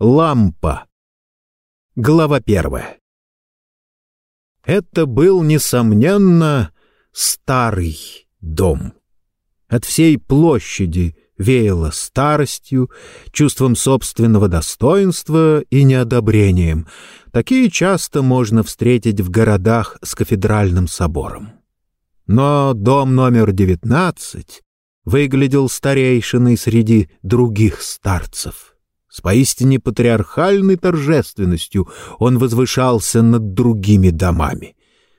Лампа. Глава первая. Это был, несомненно, старый дом. От всей площади веяло старостью, чувством собственного достоинства и неодобрением. Такие часто можно встретить в городах с кафедральным собором. Но дом номер девятнадцать выглядел старейшиной среди других старцев. С поистине патриархальной торжественностью он возвышался над другими домами.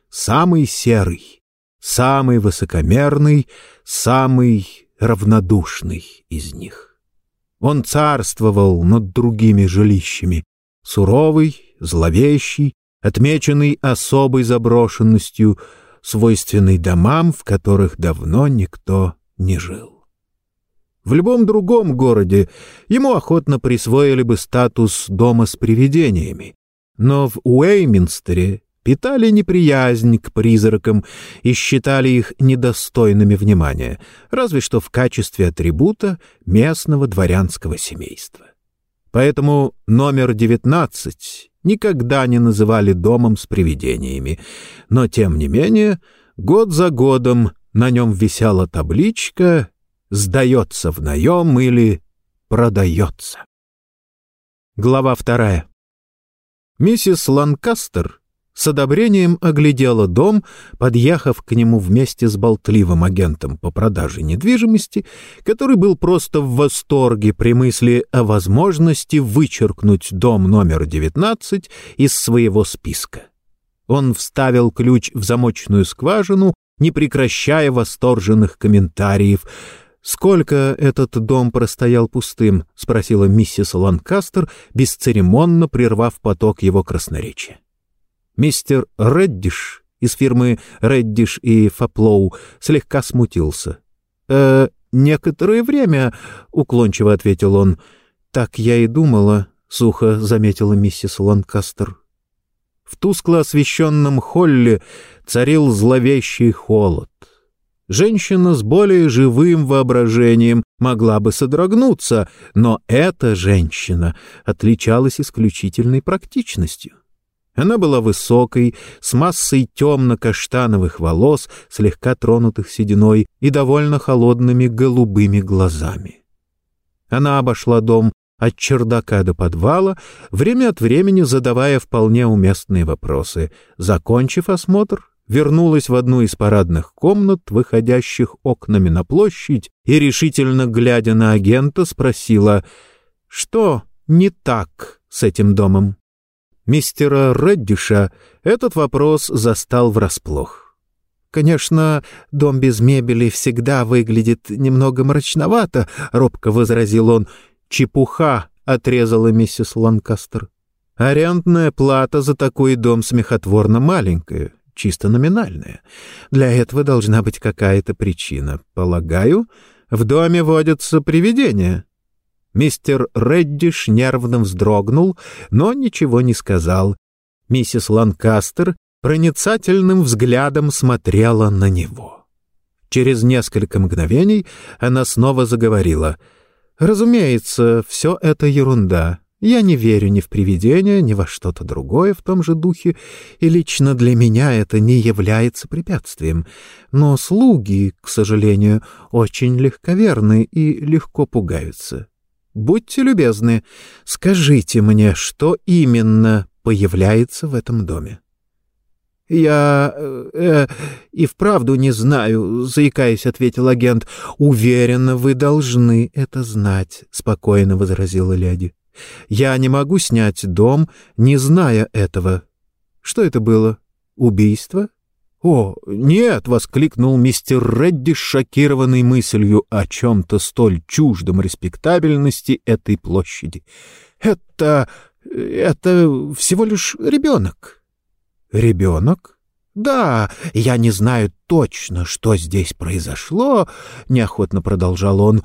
Самый серый, самый высокомерный, самый равнодушный из них. Он царствовал над другими жилищами, суровый, зловещий, отмеченный особой заброшенностью, свойственной домам, в которых давно никто не жил. В любом другом городе ему охотно присвоили бы статус дома с привидениями, но в Уэйминстере питали неприязнь к призракам и считали их недостойными внимания, разве что в качестве атрибута местного дворянского семейства. Поэтому номер 19 никогда не называли домом с привидениями, но, тем не менее, год за годом на нем висела табличка «Сдается в наем» или «Продается». Глава вторая. Миссис Ланкастер с одобрением оглядела дом, подъехав к нему вместе с болтливым агентом по продаже недвижимости, который был просто в восторге при мысли о возможности вычеркнуть дом номер 19 из своего списка. Он вставил ключ в замочную скважину не прекращая восторженных комментариев. «Сколько этот дом простоял пустым?» — спросила миссис Ланкастер, бесцеремонно прервав поток его красноречия. Мистер Реддиш из фирмы «Реддиш и Фаплоу» слегка смутился. «Э, некоторое время», — уклончиво ответил он. «Так я и думала», — сухо заметила миссис Ланкастер. В тускло освещенном холле царил зловещий холод. Женщина с более живым воображением могла бы содрогнуться, но эта женщина отличалась исключительной практичностью. Она была высокой, с массой темно-каштановых волос, слегка тронутых сединой и довольно холодными голубыми глазами. Она обошла дом от чердака до подвала, время от времени задавая вполне уместные вопросы. Закончив осмотр, вернулась в одну из парадных комнат, выходящих окнами на площадь, и, решительно глядя на агента, спросила, что не так с этим домом. Мистера Реддиша этот вопрос застал врасплох. «Конечно, дом без мебели всегда выглядит немного мрачновато», — робко возразил он. «Чепуха», — отрезала миссис Ланкастер. «Арендная плата за такой дом смехотворно маленькая чисто номинальная. Для этого должна быть какая-то причина. Полагаю, в доме водятся привидения». Мистер Реддиш нервно вздрогнул, но ничего не сказал. Миссис Ланкастер проницательным взглядом смотрела на него. Через несколько мгновений она снова заговорила. «Разумеется, все это ерунда. Я не верю ни в привидения, ни во что-то другое в том же духе, и лично для меня это не является препятствием. Но слуги, к сожалению, очень легковерны и легко пугаются. Будьте любезны, скажите мне, что именно появляется в этом доме. — Я... Э, э, и вправду не знаю, — заикаясь, ответил агент. — Уверенно, вы должны это знать, — спокойно возразила леди. Я не могу снять дом, не зная этого. Что это было? Убийство? «О, нет!» — воскликнул мистер Редди, шокированный мыслью о чем-то столь чуждом респектабельности этой площади. «Это... это всего лишь ребенок». «Ребенок?» «Да, я не знаю точно, что здесь произошло», — неохотно продолжал он.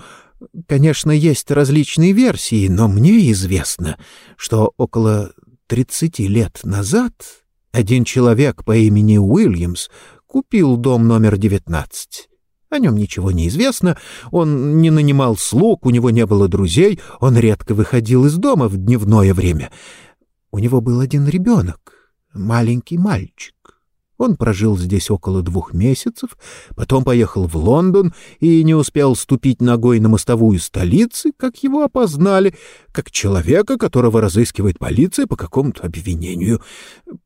Конечно, есть различные версии, но мне известно, что около тридцати лет назад один человек по имени Уильямс купил дом номер девятнадцать. О нем ничего не известно, он не нанимал слуг, у него не было друзей, он редко выходил из дома в дневное время. У него был один ребенок, маленький мальчик. Он прожил здесь около двух месяцев, потом поехал в Лондон и не успел ступить ногой на мостовую столицы, как его опознали, как человека, которого разыскивает полиция по какому-то обвинению.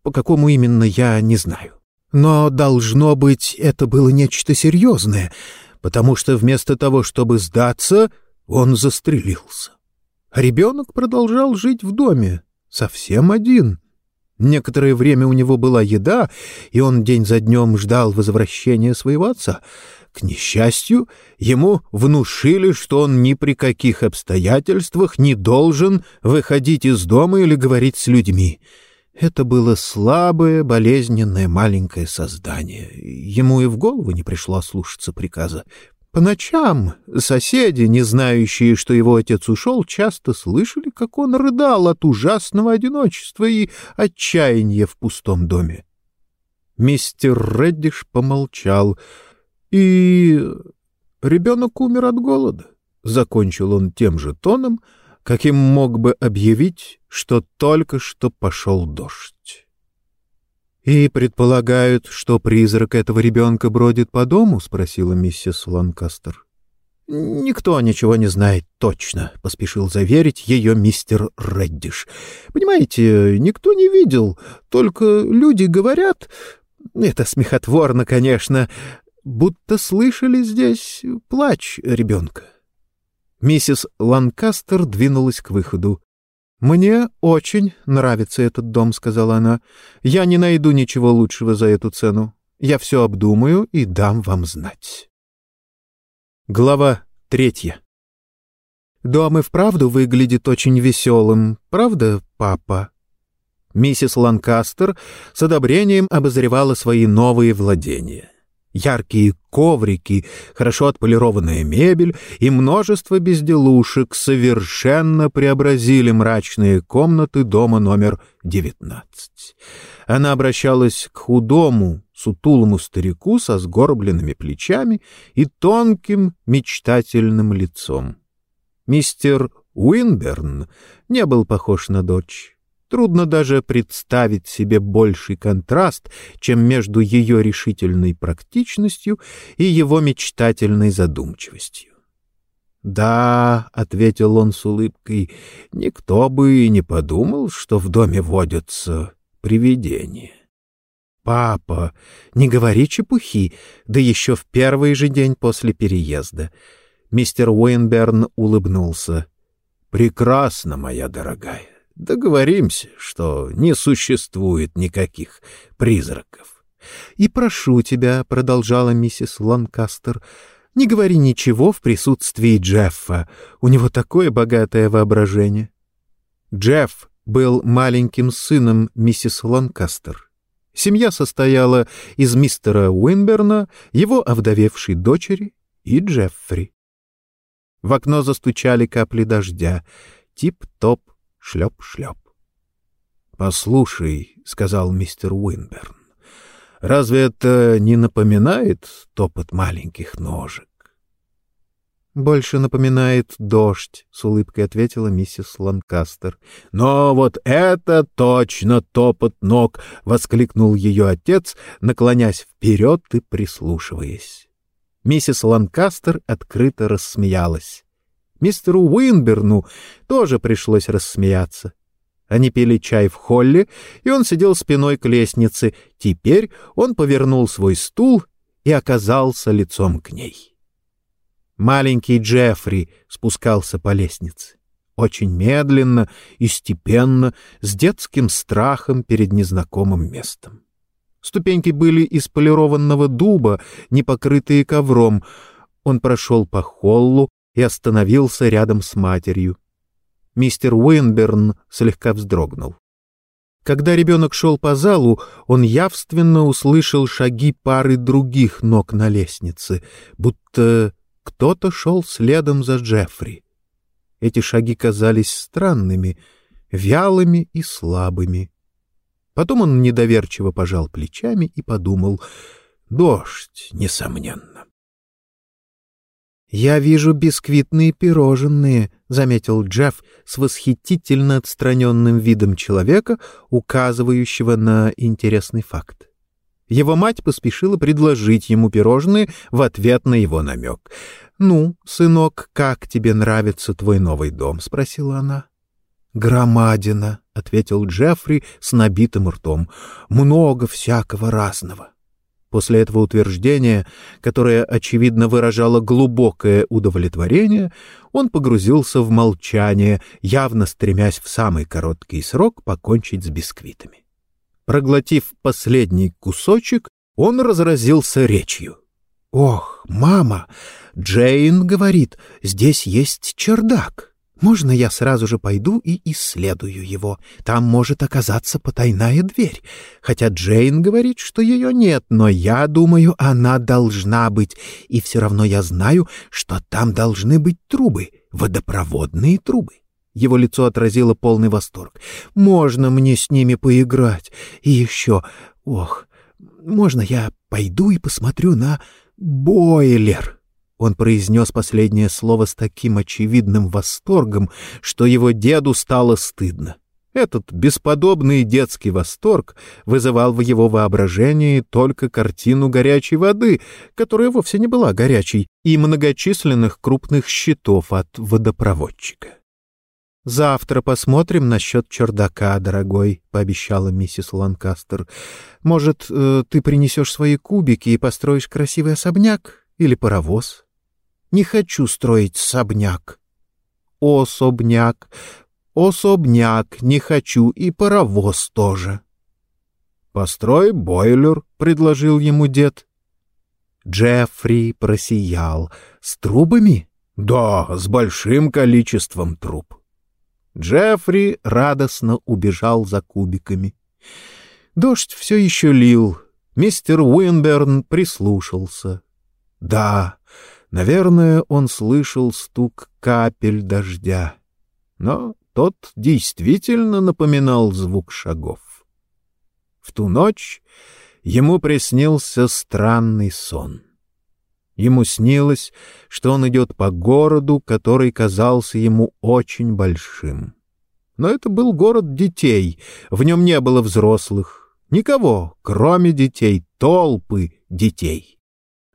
По какому именно, я не знаю. Но, должно быть, это было нечто серьезное, потому что вместо того, чтобы сдаться, он застрелился. А ребенок продолжал жить в доме, совсем один. Некоторое время у него была еда, и он день за днем ждал возвращения своего отца. К несчастью, ему внушили, что он ни при каких обстоятельствах не должен выходить из дома или говорить с людьми — это было слабое, болезненное маленькое создание. Ему и в голову не пришло слушаться приказа. По ночам соседи, не знающие, что его отец ушел, часто слышали, как он рыдал от ужасного одиночества и отчаяния в пустом доме. Мистер Реддиш помолчал, и ребенок умер от голода. Закончил он тем же тоном — каким мог бы объявить, что только что пошел дождь. «И предполагают, что призрак этого ребенка бродит по дому?» — спросила миссис Ланкастер. «Никто ничего не знает точно», — поспешил заверить ее мистер Реддиш. «Понимаете, никто не видел, только люди говорят, это смехотворно, конечно, будто слышали здесь плач ребенка. Миссис Ланкастер двинулась к выходу. «Мне очень нравится этот дом», — сказала она. «Я не найду ничего лучшего за эту цену. Я все обдумаю и дам вам знать». Глава третья. «Дом и вправду выглядит очень веселым, правда, папа?» Миссис Ланкастер с одобрением обозревала свои новые владения яркие коврики, хорошо отполированная мебель и множество безделушек совершенно преобразили мрачные комнаты дома номер 19. Она обращалась к худому, сутулому старику со сгорбленными плечами и тонким мечтательным лицом. Мистер Уинберн не был похож на дочь. Трудно даже представить себе больший контраст, чем между ее решительной практичностью и его мечтательной задумчивостью. «Да», — ответил он с улыбкой, — «никто бы и не подумал, что в доме водятся привидения». «Папа, не говори чепухи, да еще в первый же день после переезда». Мистер Уинберн улыбнулся. «Прекрасно, моя дорогая договоримся, что не существует никаких призраков. — И прошу тебя, — продолжала миссис Ланкастер, — не говори ничего в присутствии Джеффа. У него такое богатое воображение. Джефф был маленьким сыном миссис Ланкастер. Семья состояла из мистера Уинберна, его овдовевшей дочери и Джеффри. В окно застучали капли дождя. Тип-топ шлеп-шлеп. «Послушай», — сказал мистер Уинберн, — «разве это не напоминает топот маленьких ножек?» «Больше напоминает дождь», — с улыбкой ответила миссис Ланкастер. «Но вот это точно топот ног!» — воскликнул ее отец, наклонясь вперед и прислушиваясь. Миссис Ланкастер открыто рассмеялась. Мистеру Уинберну тоже пришлось рассмеяться. Они пили чай в холле, и он сидел спиной к лестнице. Теперь он повернул свой стул и оказался лицом к ней. Маленький Джеффри спускался по лестнице. Очень медленно и степенно, с детским страхом перед незнакомым местом. Ступеньки были из полированного дуба, не покрытые ковром. Он прошел по холлу, и остановился рядом с матерью. Мистер Уинберн слегка вздрогнул. Когда ребенок шел по залу, он явственно услышал шаги пары других ног на лестнице, будто кто-то шел следом за Джеффри. Эти шаги казались странными, вялыми и слабыми. Потом он недоверчиво пожал плечами и подумал — дождь, несомненно. «Я вижу бисквитные пирожные», — заметил Джефф с восхитительно отстраненным видом человека, указывающего на интересный факт. Его мать поспешила предложить ему пирожные в ответ на его намек. «Ну, сынок, как тебе нравится твой новый дом?» — спросила она. «Громадина», — ответил Джеффри с набитым ртом. «Много всякого разного». После этого утверждения, которое, очевидно, выражало глубокое удовлетворение, он погрузился в молчание, явно стремясь в самый короткий срок покончить с бисквитами. Проглотив последний кусочек, он разразился речью. «Ох, мама, Джейн говорит, здесь есть чердак». Можно я сразу же пойду и исследую его? Там может оказаться потайная дверь. Хотя Джейн говорит, что ее нет, но я думаю, она должна быть. И все равно я знаю, что там должны быть трубы, водопроводные трубы. Его лицо отразило полный восторг. «Можно мне с ними поиграть? И еще... Ох, можно я пойду и посмотрю на бойлер?» Он произнес последнее слово с таким очевидным восторгом, что его деду стало стыдно. Этот бесподобный детский восторг вызывал в его воображении только картину горячей воды, которая вовсе не была горячей, и многочисленных крупных щитов от водопроводчика. «Завтра посмотрим насчет чердака, дорогой», — пообещала миссис Ланкастер. «Может, э, ты принесешь свои кубики и построишь красивый особняк или паровоз?» Не хочу строить особняк. Особняк, особняк не хочу и паровоз тоже. Построй бойлер, предложил ему дед. Джеффри просиял. С трубами? Да, с большим количеством труб. Джеффри радостно убежал за кубиками. Дождь все еще лил. Мистер Уинберн прислушался. Да, Наверное, он слышал стук капель дождя, но тот действительно напоминал звук шагов. В ту ночь ему приснился странный сон. Ему снилось, что он идет по городу, который казался ему очень большим. Но это был город детей, в нем не было взрослых, никого, кроме детей, толпы детей.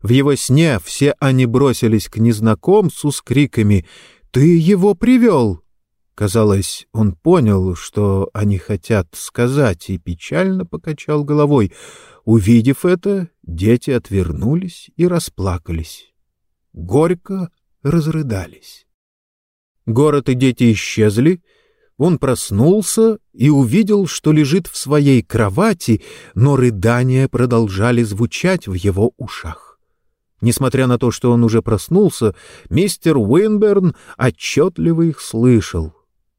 В его сне все они бросились к незнакомцу с криками «Ты его привел!». Казалось, он понял, что они хотят сказать, и печально покачал головой. Увидев это, дети отвернулись и расплакались. Горько разрыдались. Город и дети исчезли, он проснулся и увидел, что лежит в своей кровати, но рыдания продолжали звучать в его ушах. Несмотря на то, что он уже проснулся, мистер Уинберн отчетливо их слышал.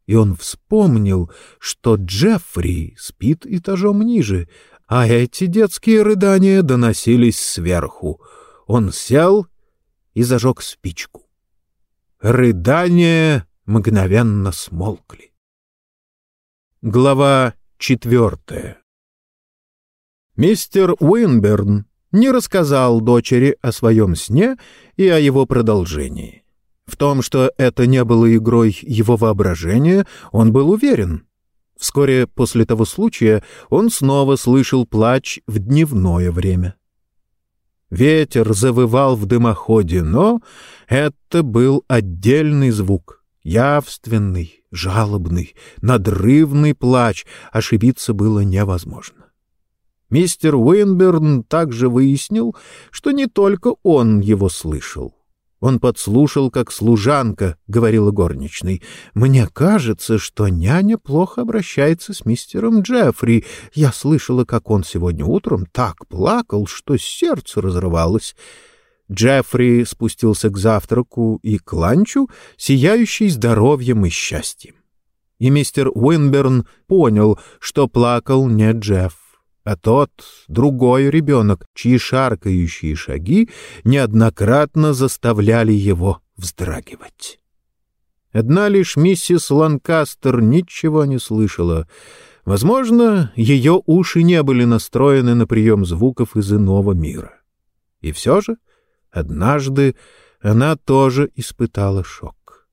И он вспомнил, что Джеффри спит этажом ниже, а эти детские рыдания доносились сверху. Он сел и зажег спичку. Рыдания мгновенно смолкли. Глава четвертая Мистер Уинберн не рассказал дочери о своем сне и о его продолжении. В том, что это не было игрой его воображения, он был уверен. Вскоре после того случая он снова слышал плач в дневное время. Ветер завывал в дымоходе, но это был отдельный звук, явственный, жалобный, надрывный плач, ошибиться было невозможно. Мистер Уинберн также выяснил, что не только он его слышал. Он подслушал, как служанка говорила горничной. «Мне кажется, что няня плохо обращается с мистером Джеффри. Я слышала, как он сегодня утром так плакал, что сердце разрывалось». Джеффри спустился к завтраку и к ланчу, сияющий здоровьем и счастьем. И мистер Уинберн понял, что плакал не Джефф а тот — другой ребенок, чьи шаркающие шаги неоднократно заставляли его вздрагивать. Одна лишь миссис Ланкастер ничего не слышала. Возможно, ее уши не были настроены на прием звуков из иного мира. И все же однажды она тоже испытала шок.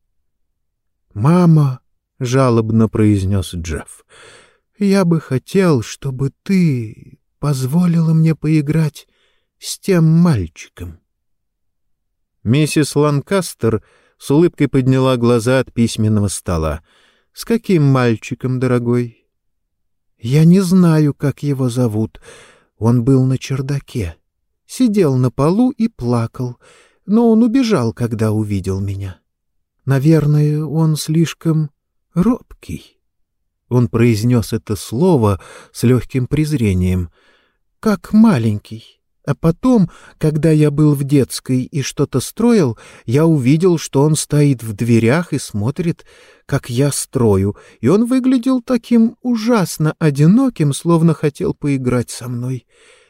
«Мама», — жалобно произнес Джефф, — «я бы хотел, чтобы ты позволила мне поиграть с тем мальчиком». Миссис Ланкастер с улыбкой подняла глаза от письменного стола. «С каким мальчиком, дорогой?» «Я не знаю, как его зовут. Он был на чердаке. Сидел на полу и плакал, но он убежал, когда увидел меня. Наверное, он слишком робкий». Он произнес это слово с легким презрением. «Как маленький». А потом, когда я был в детской и что-то строил, я увидел, что он стоит в дверях и смотрит, как я строю, и он выглядел таким ужасно одиноким, словно хотел поиграть со мной.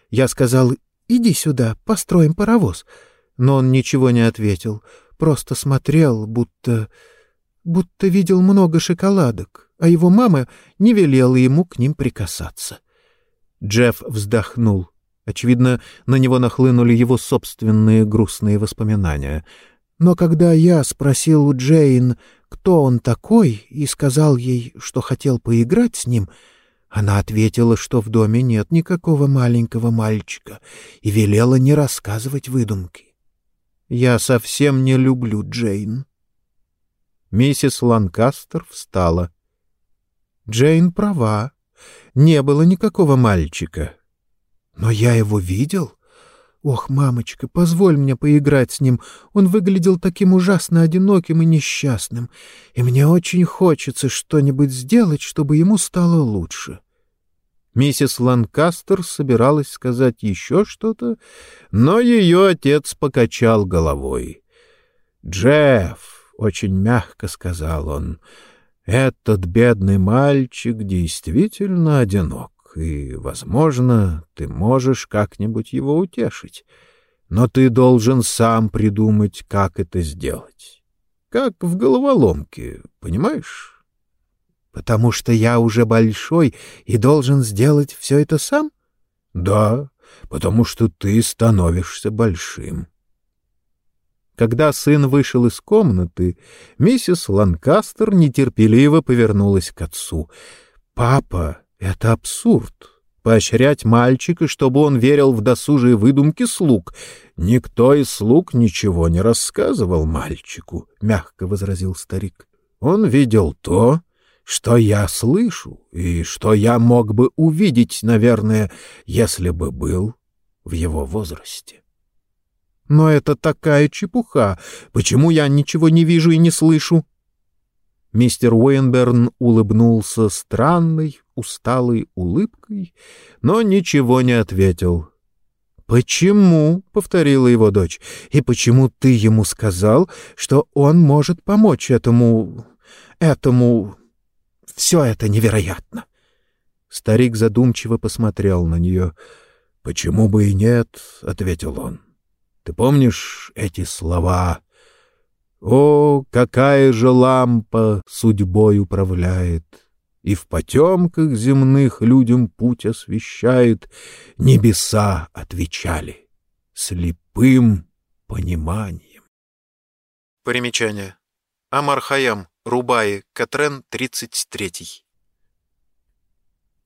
Я сказал, иди сюда, построим паровоз. Но он ничего не ответил, просто смотрел, будто... будто видел много шоколадок, а его мама не велела ему к ним прикасаться. Джефф вздохнул. Очевидно, на него нахлынули его собственные грустные воспоминания. Но когда я спросил у Джейн, кто он такой, и сказал ей, что хотел поиграть с ним, она ответила, что в доме нет никакого маленького мальчика, и велела не рассказывать выдумки. Я совсем не люблю Джейн. Миссис Ланкастер встала. Джейн права. Не было никакого мальчика. Но я его видел. Ох, мамочка, позволь мне поиграть с ним. Он выглядел таким ужасно одиноким и несчастным, и мне очень хочется что-нибудь сделать, чтобы ему стало лучше. Миссис Ланкастер собиралась сказать еще что-то, но ее отец покачал головой. «Джефф», — очень мягко сказал он, — «этот бедный мальчик действительно одинок и, возможно, ты можешь как-нибудь его утешить. Но ты должен сам придумать, как это сделать. Как в головоломке, понимаешь? Потому что я уже большой и должен сделать все это сам? Да, потому что ты становишься большим. Когда сын вышел из комнаты, миссис Ланкастер нетерпеливо повернулась к отцу. «Папа, это абсурд. Поощрять мальчика, чтобы он верил в досужие выдумки слуг. Никто из слуг ничего не рассказывал мальчику, — мягко возразил старик. Он видел то, что я слышу, и что я мог бы увидеть, наверное, если бы был в его возрасте. Но это такая чепуха. Почему я ничего не вижу и не слышу? Мистер Уэйнберн улыбнулся странной, усталой улыбкой, но ничего не ответил. «Почему?» — повторила его дочь. «И почему ты ему сказал, что он может помочь этому... этому... Все это невероятно!» Старик задумчиво посмотрел на нее. «Почему бы и нет?» — ответил он. «Ты помнишь эти слова?» «О, какая же лампа судьбой управляет!» и в потемках земных людям путь освещает, небеса отвечали слепым пониманием. Примечание. Амар Хаям, Рубаи, Катрен, 33.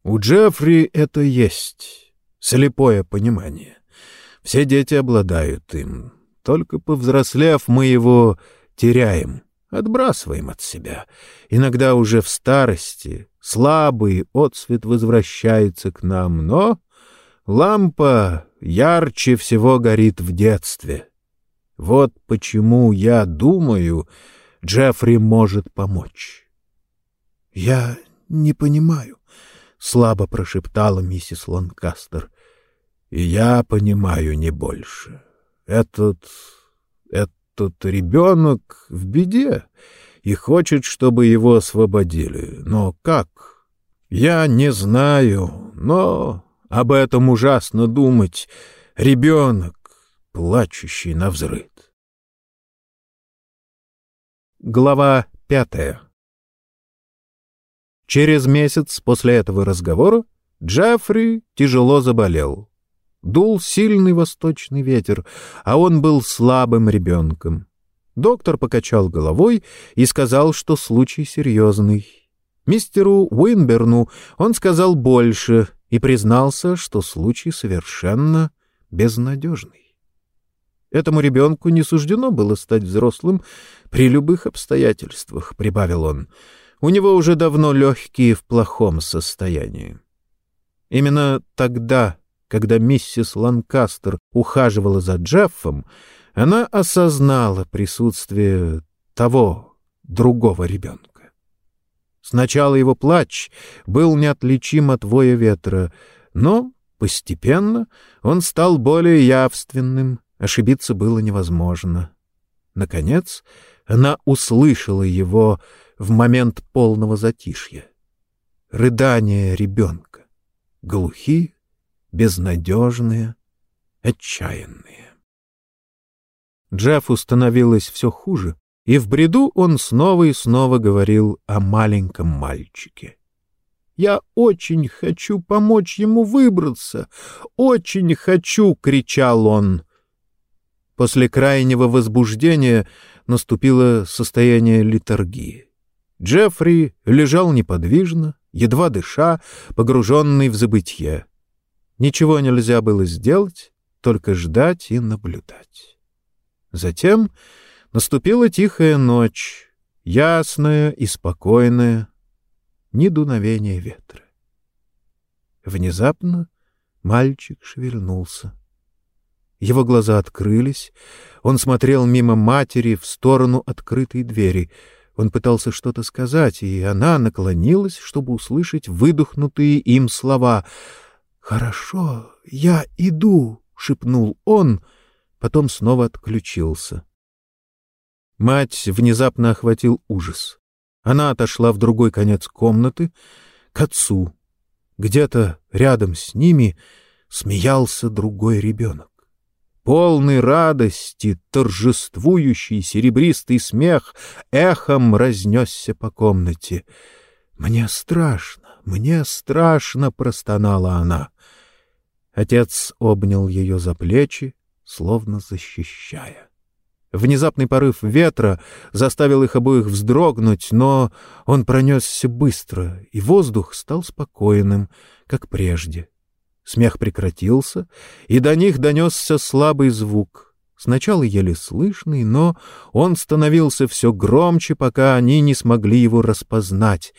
У Джеффри это есть, слепое понимание. Все дети обладают им. Только повзрослев, мы его теряем, отбрасываем от себя. Иногда уже в старости, слабый отсвет возвращается к нам, но лампа ярче всего горит в детстве. Вот почему я думаю, Джеффри может помочь. — Я не понимаю, — слабо прошептала миссис Ланкастер. — И я понимаю не больше. Этот... этот ребенок в беде и хочет, чтобы его освободили. Но как? Я не знаю, но об этом ужасно думать. Ребенок, плачущий на взрыд. Глава пятая Через месяц после этого разговора Джеффри тяжело заболел. Дул сильный восточный ветер, а он был слабым ребенком. Доктор покачал головой и сказал, что случай серьезный. Мистеру Уинберну он сказал больше и признался, что случай совершенно безнадежный. Этому ребенку не суждено было стать взрослым при любых обстоятельствах, — прибавил он. У него уже давно легкие в плохом состоянии. Именно тогда, когда миссис Ланкастер ухаживала за Джеффом, она осознала присутствие того другого ребенка. Сначала его плач был неотличим от воя ветра, но постепенно он стал более явственным, ошибиться было невозможно. Наконец, она услышала его в момент полного затишья. Рыдание ребенка, глухие, безнадежные, отчаянные. Джеффу становилось все хуже, и в бреду он снова и снова говорил о маленьком мальчике. «Я очень хочу помочь ему выбраться! Очень хочу!» — кричал он. После крайнего возбуждения наступило состояние литургии. Джеффри лежал неподвижно, едва дыша, погруженный в забытье. Ничего нельзя было сделать, только ждать и наблюдать. Затем наступила тихая ночь, ясная и спокойная, ни дуновения ветра. Внезапно мальчик шевельнулся. Его глаза открылись, он смотрел мимо матери в сторону открытой двери. Он пытался что-то сказать, и она наклонилась, чтобы услышать выдохнутые им слова. «Хорошо, я иду», — шепнул он, — потом снова отключился. Мать внезапно охватил ужас. Она отошла в другой конец комнаты, к отцу. Где-то рядом с ними смеялся другой ребенок. Полный радости, торжествующий серебристый смех эхом разнесся по комнате. «Мне страшно, мне страшно!» — простонала она. Отец обнял ее за плечи, словно защищая. Внезапный порыв ветра заставил их обоих вздрогнуть, но он пронесся быстро, и воздух стал спокойным, как прежде. Смех прекратился, и до них донесся слабый звук, сначала еле слышный, но он становился все громче, пока они не смогли его распознать.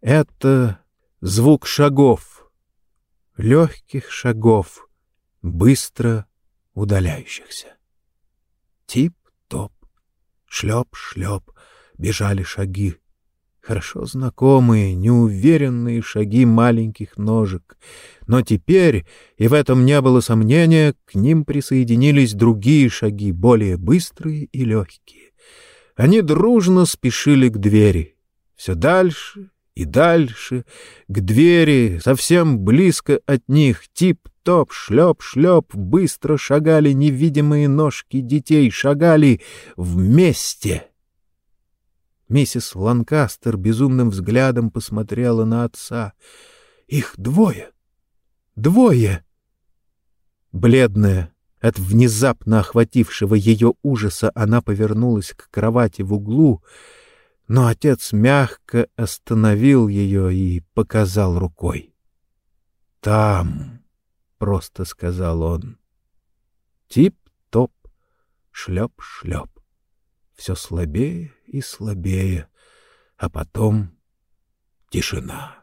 Это звук шагов, легких шагов, быстро удаляющихся. Тип-топ, шлеп-шлеп, бежали шаги. Хорошо знакомые, неуверенные шаги маленьких ножек. Но теперь, и в этом не было сомнения, к ним присоединились другие шаги, более быстрые и легкие. Они дружно спешили к двери. Все дальше и дальше, к двери, совсем близко от них, тип-топ, шлеп-шлеп, быстро шагали невидимые ножки детей, шагали вместе. Миссис Ланкастер безумным взглядом посмотрела на отца. Их двое. Двое. Бледная, от внезапно охватившего ее ужаса, она повернулась к кровати в углу — но отец мягко остановил ее и показал рукой. «Там», — просто сказал он, — «тип-топ, шлеп-шлеп, все слабее и слабее, а потом тишина».